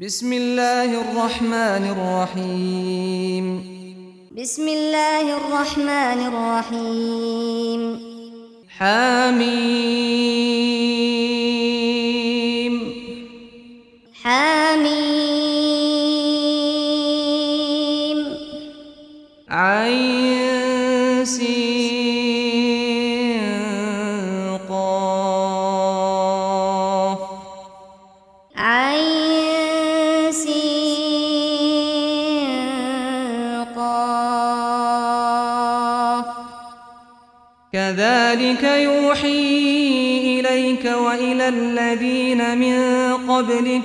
بسم الله الرحمن الرحيم بسم الله الرحمن الرحيم حامیم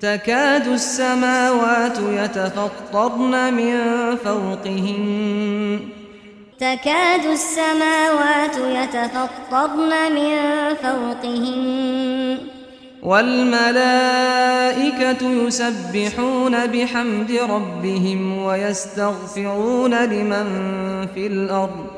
تكاد السماوات يتفطرن من فوقهم تكاد السماوات يتفطرن من فوقهم والملائكة يسبحون بحمد ربهم ويستغفرون لمن في الأرض.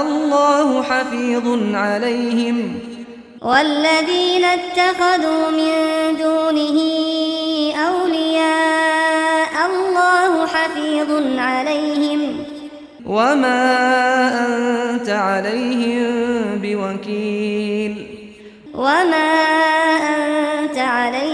الله حفيظ عليهم. والذين اتخذوا من دونه اولياء الله حفيظ عليهم. وما انت عليهم بوكيل. وما انت عليهم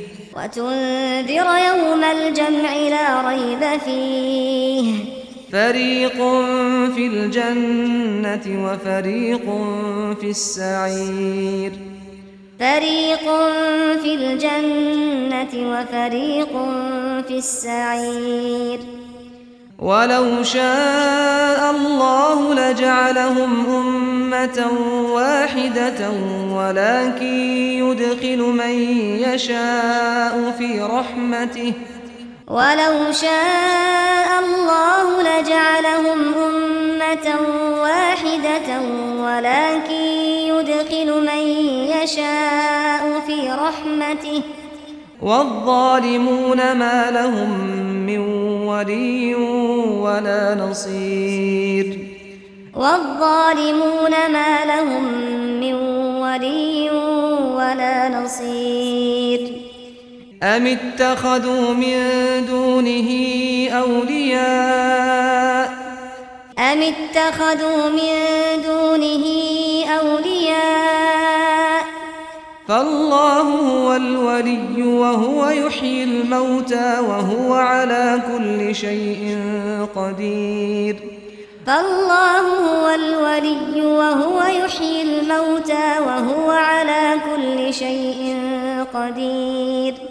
وتنذر يوم الجمع لا ريب فيه. فريق في الجنة وفريق في السعير. فريق في الجنة وفريق في السعير. ولو شاء الله لجعلهم أمة واحدة ولكن يدخل من يشاء في رحمته ولو شاء الله لجعلهم أمة واحدة ولكن يدخل من يشاء في رحمته والظالمون ما لهم من ولي ولا نصير. والظالمون ما لهم من ولي ولا نصير. أم اتخذوا من دونه أولياء؟ أم اتخذوا من دونه أولياء؟ فالله هو الولي وهو يحيي الموتى وهو على كل شيء قدير. فالله هو الولي وهو يحيي الموتى وهو على كل شيء قدير.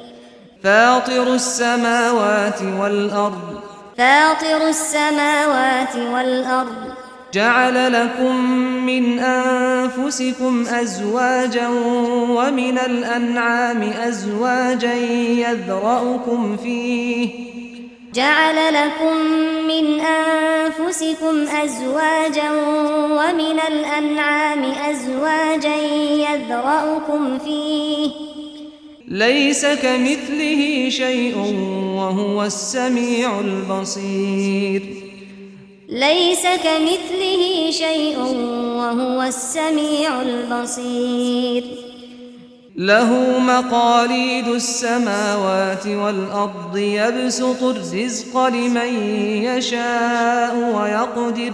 فاطر السماوات والأرض. فاطر السماوات والأرض. جعل لكم من أنفسكم أزواجا ومن الأنعام أزواجا يذرؤكم فيه. جعل لكم من أنفسكم أزواجا ومن الأنعام أزواجا يذرؤكم فيه. ليس كمثله شيء وهو السميع البصير. ليس كمثله شيء وهو السميع البصير. له مقاليد السماوات والأرض يبسط الرزق لمن يشاء ويقدر.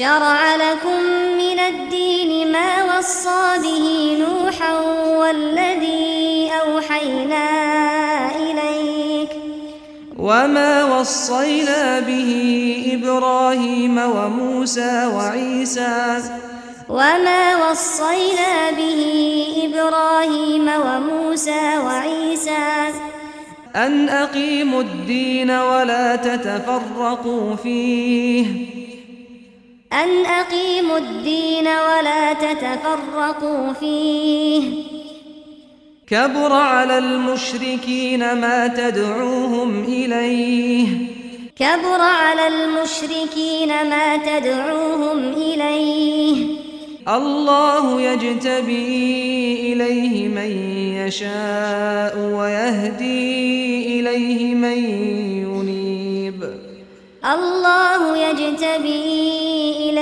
شرع لكم من الدين ما وصى به نوحا والذي أوحينا إليك وما وصينا به إبراهيم وموسى وعيسى. وما وصينا به إبراهيم وموسى وعيسى. أن أقيموا الدين ولا تتفرقوا فيه. أن أقيموا الدين ولا تتفرقوا فيه. كبر على المشركين ما تدعوهم إليه. كبر على المشركين ما تدعوهم إليه. الله يجتبي إليه من يشاء ويهدي إليه من ينيب. الله يجتبي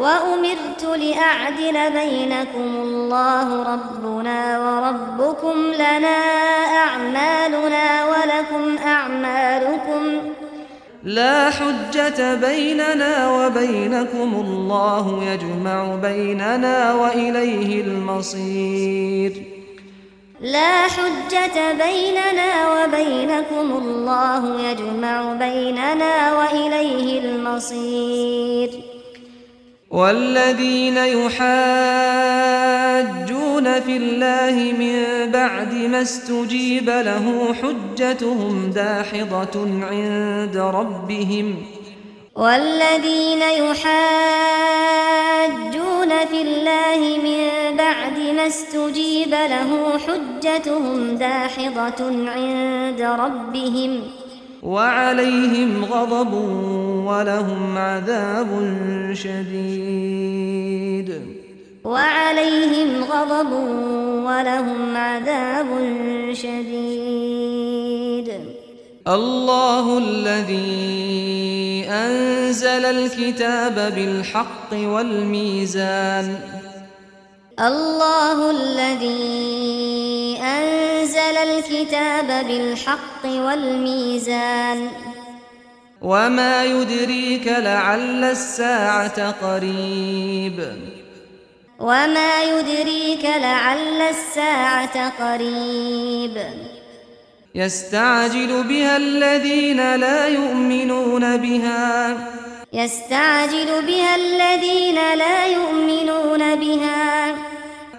وَأُمِرْتُ لِأَعْدِلَ بَيْنَكُمُ اللَّهُ رَبُّنَا وَرَبُّكُمْ لَنَا أَعْمَالُنَا وَلَكُمْ أَعْمَالُكُمْ لا حجة بيننا وبينكم الله يجمع بيننا وإليه المصير. لا حجة بيننا وبينكم الله يجمع بيننا وإليه المصير. والذين يحاجون في الله من بعد ما استجيب له حجتهم داحضة عند ربهم. والذين يحاجون في الله من بعد ما استجيب له حجتهم داحضة عند ربهم. وعليهم غضب ولهم عذاب شديد. وعليهم غضب ولهم عذاب شديد. الله الذي أنزل الكتاب بالحق والميزان. الله الذي انزل الكتاب بالحق والميزان وما يدريك لعل الساعة قريب. وما يدريك لعل الساعة قريب يستعجل بها الذين لا يؤمنون بها. يستعجل بها الذين لا يؤمنون بها.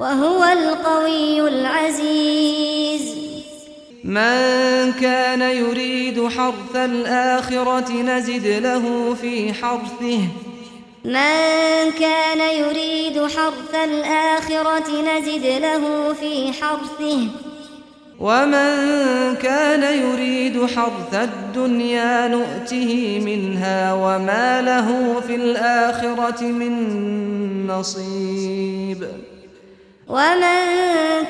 وهو القوي العزيز. من كان يريد حرث الآخرة نزد له في حرثه. من كان يريد حرث الآخرة نزد له في حرثه. ومن كان يريد حرث الدنيا نؤته منها وما له في الآخرة من نصيب. ومن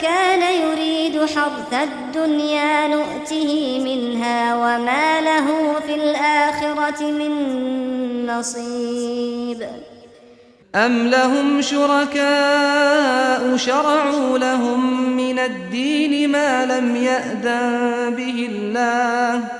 كان يريد حظ الدنيا نؤته منها وما له في الآخرة من نصيب أم لهم شركاء شرعوا لهم من الدين ما لم يأذن به الله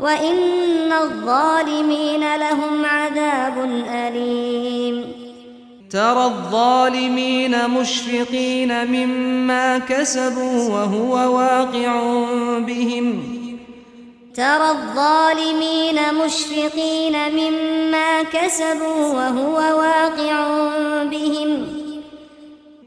وَإِنَّ الظَّالِمِينَ لَهُمْ عَذَابٌ أَلِيمٌ. تَرَى الظَّالِمِينَ مُشْفِقِينَ مِمَّا كَسَبُوا وَهُوَ وَاقِعٌ بِهِمْ. تَرَى الظَّالِمِينَ مُشْفِقِينَ مِمَّا كَسَبُوا وَهُوَ وَاقِعٌ بِهِمْ.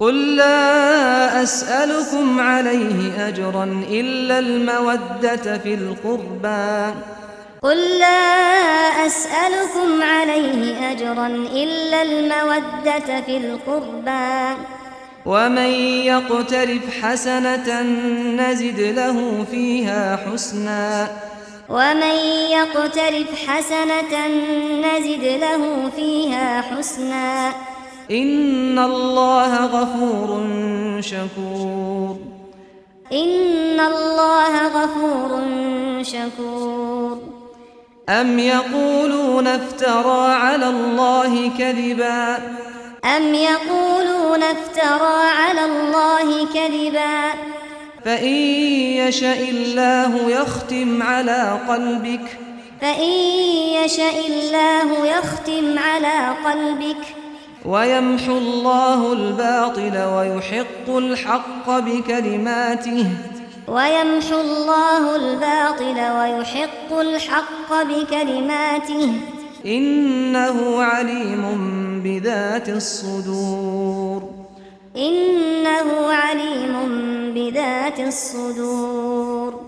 قل لا أسألكم عليه أجرا إلا المودة في القربى. قل لا أسألكم عليه أجرا إلا المودة في القربى. ومن يقترف حسنة نزد له فيها حسنا. ومن يقترف حسنة نزد له فيها حسنا. ان الله غفور شكور ان الله غفور شكور ام يقولون افترى على الله كذبا ام يقولون افترى على الله كذبا فان يشاء الله يختم على قلبك فان يشاء الله يختم على قلبك ويمحو الله الباطل ويحق الحق بكلماته ويمحو الله الباطل ويحق الحق بكلماته انه عليم بذات الصدور انه عليم بذات الصدور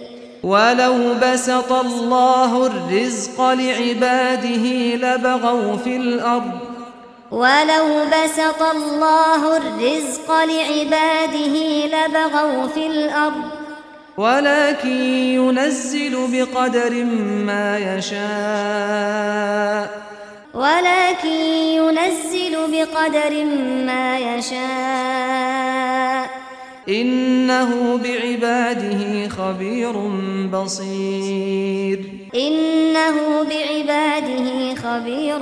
ولو بسط الله الرزق لعباده لبغوا في الأرض ولو بسط الله الرزق لعباده لبغوا في الأرض ولكن ينزل بقدر ما يشاء ولكن ينزل بقدر ما يشاء إنه بعباده خبير بصير. إنه بعباده خبير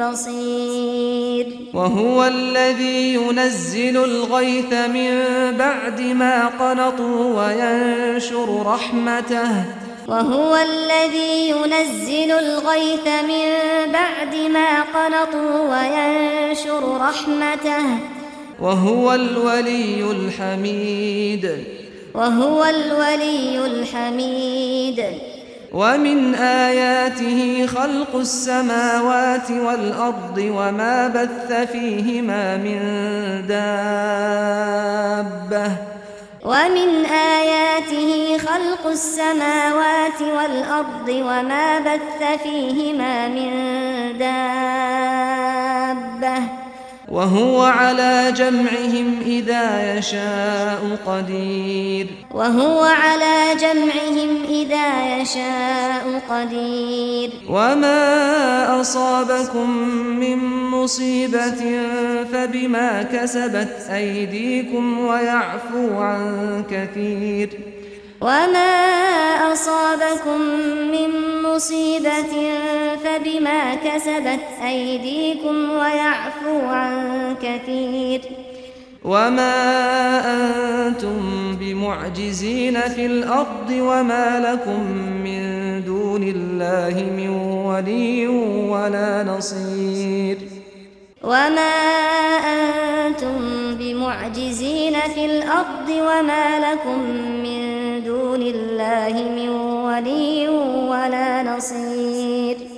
بصير. وهو الذي ينزل الغيث من بعد ما قنطوا وينشر رحمته. وهو الذي ينزل الغيث من بعد ما قنطوا وينشر رحمته. وهو الولي الحميد. وهو الولي الحميد. ومن آياته خلق السماوات والأرض وما بث فيهما من دابة. ومن آياته خلق السماوات والأرض وما بث فيهما من دابة. وهو على جمعهم إذا يشاء قدير. وهو على جمعهم إذا يشاء قدير. وما اصابكم من مصيبه فبما كسبت ايديكم ويعفو عن كثير. وما اصابكم من مصيبه فبما كسبت أيديكم ويعفو عن كثير وما أنتم بمعجزين في الأرض وما لكم من دون الله من ولي ولا نصير وما أنتم بمعجزين في الأرض وما لكم من دون الله من ولي ولا نصير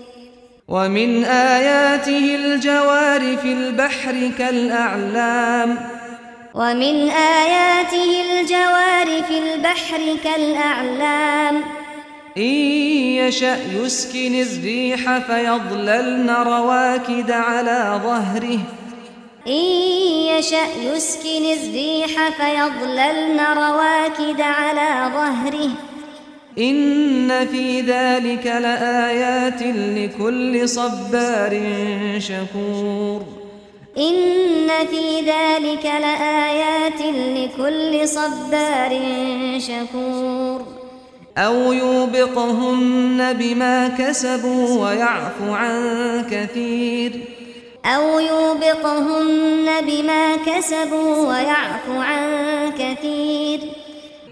ومن آياته الجوار في البحر كالأعلام. ومن آياته الجوار في البحر كالأعلام. إن يشأ يسكن الريح فيضللن رواكد على ظهره. إن يشأ يسكن الريح فيضللن رواكد على ظهره. ان في ذلك لآيات لكل صبار شكور ان في ذلك لآيات لكل صبار شكور أو يوبقهن بما كسبوا ويعفو عن كثير أو يوبقهن بما كسبوا ويعفو عن كثير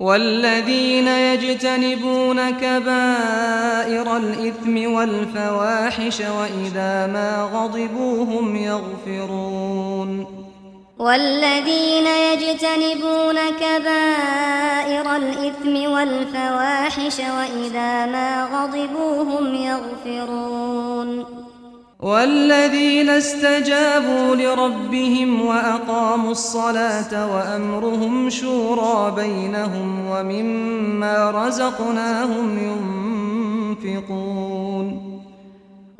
والذين يجتنبون كبائر الإثم والفواحش وإذا ما غضبوا هم يغفرون والذين يجتنبون كبائر الإثم والفواحش وإذا ما غضبوا هم يغفرون والذين استجابوا لربهم وأقاموا الصلاة وأمرهم شورى بينهم ومما رزقناهم ينفقون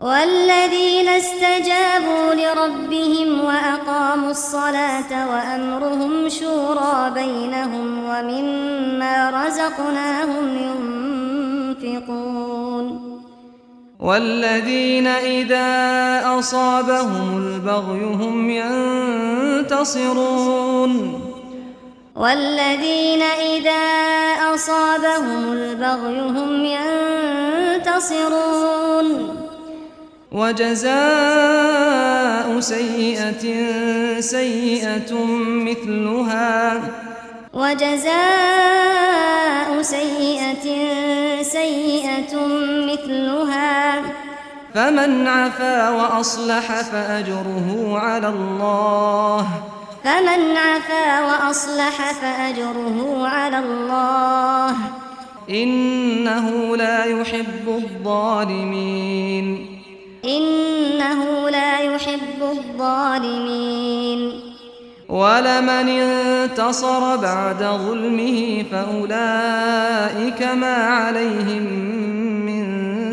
والذين استجابوا لربهم وأقاموا الصلاة وأمرهم شورى بينهم ومما رزقناهم ينفقون والذين إذا أصابهم البغي هم ينتصرون والذين إذا أصابهم البغي هم ينتصرون وجزاء سيئة سيئة مثلها وجزاء فمن عفا وأصلح فأجره على الله. فمن عفا وأصلح فأجره على الله. إنه لا يحب الظالمين. إنه لا يحب الظالمين. ولمن انتصر بعد ظلمه فأولئك ما عليهم من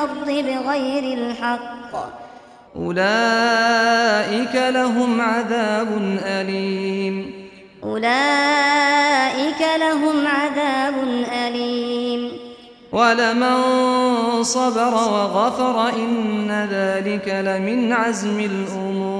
الأرض بغير الحق. أولئك لهم عذاب أليم. أولئك لهم عذاب أليم. ولمن صبر وغفر إن ذلك لمن عزم الأمور.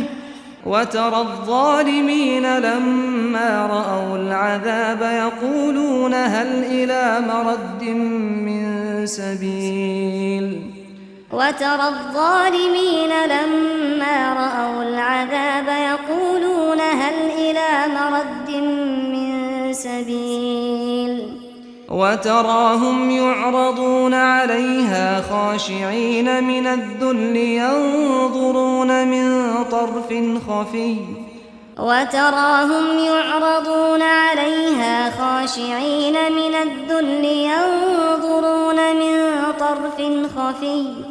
وترى الظالمين لما رأوا العذاب يقولون هل إلى مرد من سبيل وترى الظالمين لما رأوا العذاب يقولون هل إلى مرد من سبيل وتراهم يعرضون عليها خاشعين من الذل ينظرون من طرف خفي وتراهم يعرضون عليها خاشعين من الذل ينظرون من طرف خفي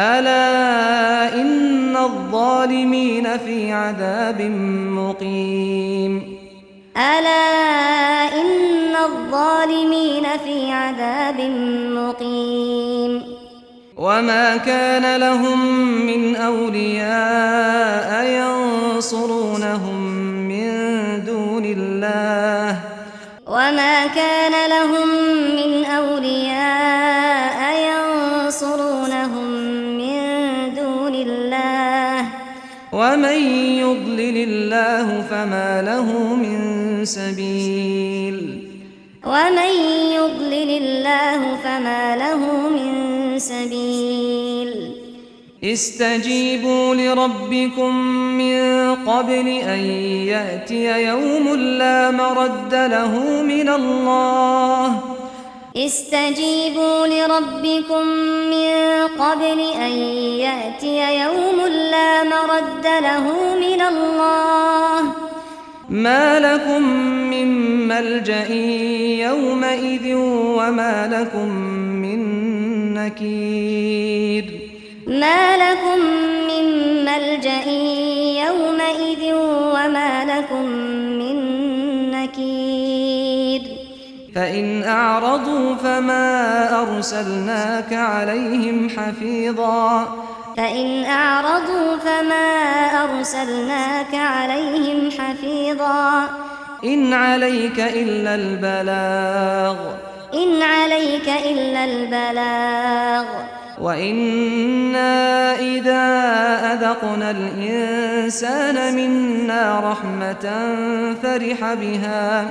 الا ان الظالمين في عذاب مقيم الا ان الظالمين في عذاب مقيم وما كان لهم من اولياء ينصرونهم من دون الله وما كان لهم فما له من سبيل ومن يضلل الله فما له من سبيل استجيبوا لربكم من قبل أن يأتي يوم لا مرد له من الله استجيبوا لربكم من قبل أن يأتي يوم لا مرد له من الله ما لكم من ملجأ يومئذ وما لكم من نكير. ما لكم من ملجأ يومئذ وما لكم من نكير. فإن أعرضوا فما أرسلناك عليهم حفيظا. فإن أعرضوا فما أرسلناك عليهم حفيظا. إن عليك إلا البلاغ. إن عليك إلا البلاغ. وَإِنَّا إِذَا أَذَقْنَا الْإِنسَانَ مِنَّا رَحْمَةً فَرِحَ بِهَا.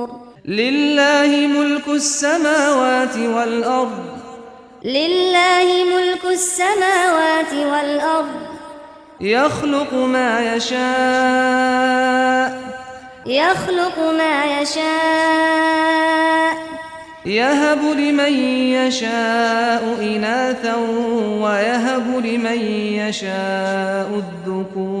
لله ملك السماوات والأرض لله ملك السماوات والأرض يخلق ما يشاء يخلق ما يشاء يهب لمن يشاء إناثا ويهب لمن يشاء الذكور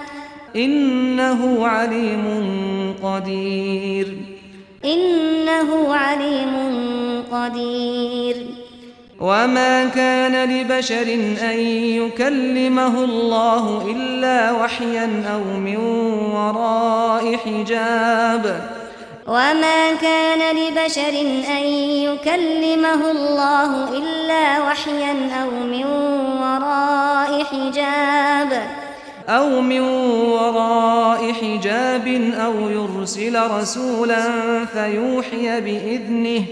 إنه عليم قدير. إنه عليم قدير. وما كان لبشر أن يكلمه الله إلا وحيا أو من وراء حجاب. وما كان لبشر أن يكلمه الله إلا وحيا أو من وراء حجاب. أو من وراء حجاب أو يرسل رسولا فيوحي بإذنه.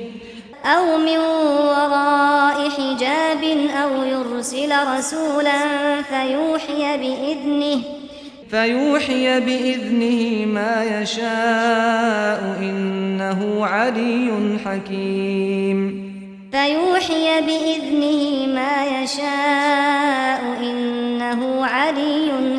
أو من وراء حجاب أو يرسل رسولا فيوحي بإذنه. فيوحي بإذنه ما يشاء إنه علي حكيم. فيوحي بإذنه ما يشاء إنه علي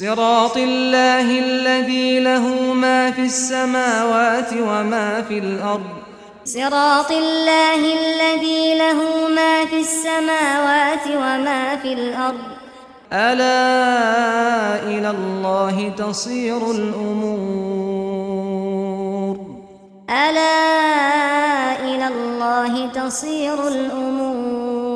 صراط الله الذي له ما في السماوات وما في الأرض. صراط الله الذي له ما في السماوات وما في الأرض. ألا إلى الله تصير الأمور. ألا إلى الله تصير الأمور.